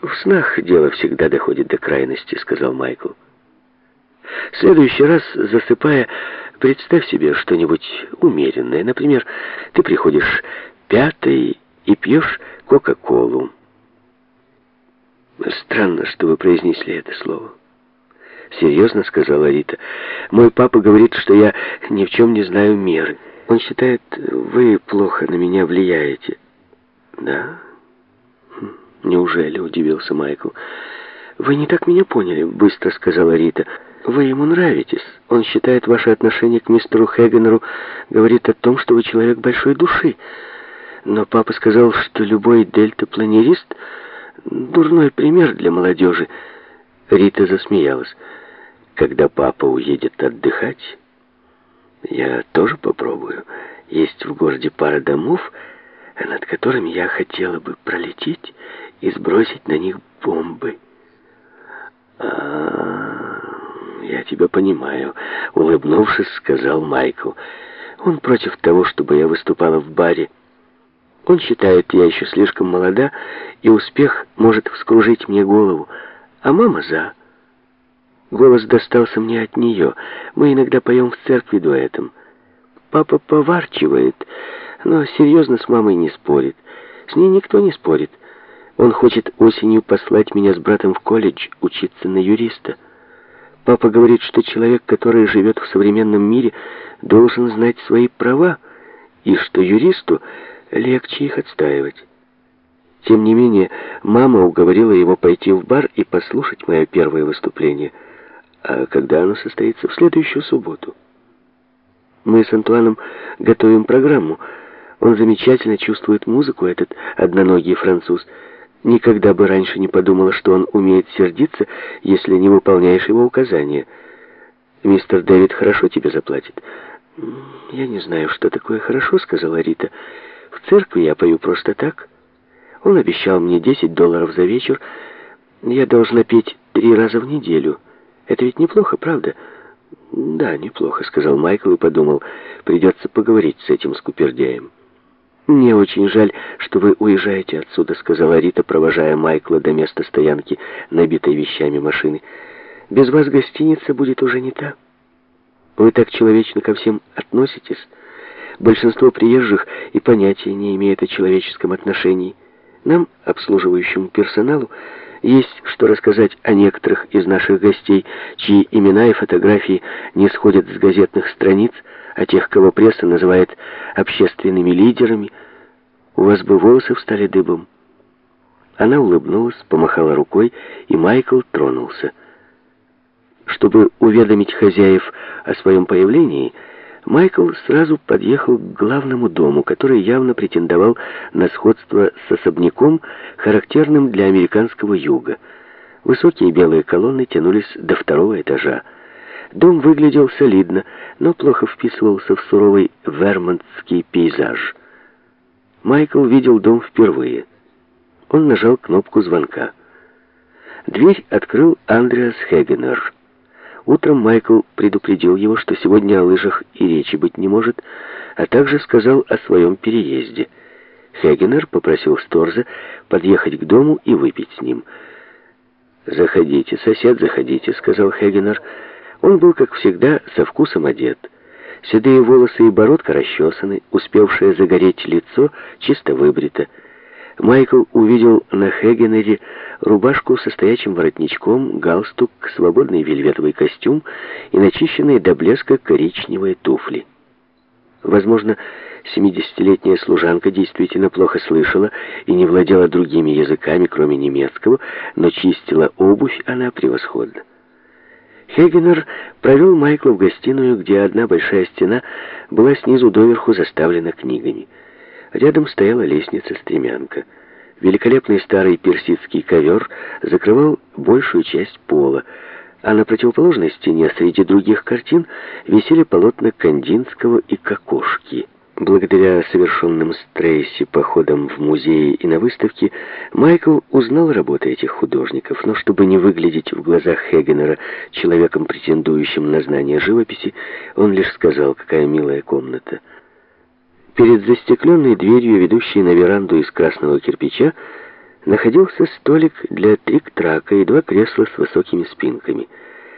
«В снах дело всегда доходит до крайности», — сказал Майкл. «В следующий раз, засыпая, представь себе что-нибудь умеренное. Например, ты приходишь пятой и пьешь Кока-Колу. Странно, что вы произнесли это слово. Серьезно сказала Рита. Мой папа говорит, что я ни в чем не знаю меры. Он считает, вы плохо на меня влияете. Да? Неужели, удивился Майкл. Вы не так меня поняли, быстро сказала Рита. Вы ему нравитесь. Он считает ваше отношение к мистеру Хегенеру говорит о том, что вы человек большой души. Но папа сказал, что любой дельтапланерист — дурной пример для молодежи. Рита засмеялась. Когда папа уедет отдыхать, я тоже попробую. Есть в городе пара домов, над которыми я хотела бы пролететь и сбросить на них бомбы. А, я тебя понимаю, улыбнувшись, сказал Майкл. Он против того, чтобы я выступала в баре. Он считает, я еще слишком молода, и успех может вскружить мне голову, а мама за. Голос достался мне от нее. Мы иногда поем в церкви дуэтом. Папа поворчивает, но серьезно с мамой не спорит. С ней никто не спорит. Он хочет осенью послать меня с братом в колледж учиться на юриста. Папа говорит, что человек, который живет в современном мире, должен знать свои права, и что юристу легче их отстаивать. Тем не менее, мама уговорила его пойти в бар и послушать мое первое выступление — а когда оно состоится в следующую субботу. Мы с Антуаном готовим программу. Он замечательно чувствует музыку, этот одноногий француз. Никогда бы раньше не подумала, что он умеет сердиться, если не выполняешь его указания. Мистер Дэвид хорошо тебе заплатит. Я не знаю, что такое хорошо, сказала Рита. В церкви я пою просто так. Он обещал мне 10 долларов за вечер. Я должна петь три раза в неделю. Это ведь неплохо, правда? Да, неплохо, сказал Майкл и подумал, придется поговорить с этим скупердяем. «Мне очень жаль, что вы уезжаете отсюда», — сказала Рита, провожая Майкла до места стоянки, набитой вещами машины. «Без вас гостиница будет уже не та. Вы так человечно ко всем относитесь. Большинство приезжих и понятия не имеет о человеческом отношении. Нам, обслуживающему персоналу, есть что рассказать о некоторых из наших гостей, чьи имена и фотографии не сходят с газетных страниц, о тех, кого пресса называет общественными лидерами. У вас бы волосы встали дыбом. Она улыбнулась, помахала рукой, и Майкл тронулся. Чтобы уведомить хозяев о своем появлении, Майкл сразу подъехал к главному дому, который явно претендовал на сходство с особняком, характерным для американского юга. Высокие белые колонны тянулись до второго этажа. Дом выглядел солидно, но плохо вписывался в суровый вермонтский пейзаж. Майкл видел дом впервые. Он нажал кнопку звонка. Дверь открыл Андреас Хегенер. Утром Майкл предупредил его, что сегодня о лыжах и речи быть не может, а также сказал о своем переезде. Хегенер попросил Сторза подъехать к дому и выпить с ним. «Заходите, сосед, заходите», — сказал Хегенер. Он был, как всегда, со вкусом одет. Седые волосы и бородка расчесаны, успевшее загореть лицо чисто выбрито. Майкл увидел на Хегенере рубашку со стоячим воротничком, галстук, свободный вельветовый костюм и начищенные до блеска коричневые туфли. Возможно, семидесятилетняя служанка действительно плохо слышала и не владела другими языками, кроме немецкого, но чистила обувь она превосходно. Хегенер провел Майкла в гостиную, где одна большая стена была снизу доверху заставлена книгами. Рядом стояла лестница-стремянка. Великолепный старый персидский ковер закрывал большую часть пола, а на противоположной стене среди других картин висели полотна Кандинского и Кокошки. Благодаря совершенным стрессе походам в музеи и на выставки, Майкл узнал работы этих художников, но чтобы не выглядеть в глазах Хегенера человеком, претендующим на знание живописи, он лишь сказал, какая милая комната. Перед застекленной дверью, ведущей на веранду из красного кирпича, находился столик для трик-трака и два кресла с высокими спинками –